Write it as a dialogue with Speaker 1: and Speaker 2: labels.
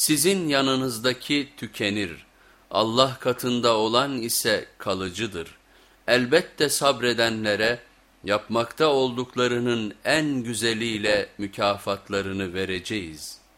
Speaker 1: Sizin yanınızdaki tükenir, Allah katında olan ise kalıcıdır. Elbette sabredenlere yapmakta olduklarının en güzeliyle mükafatlarını vereceğiz.''